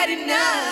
had enough.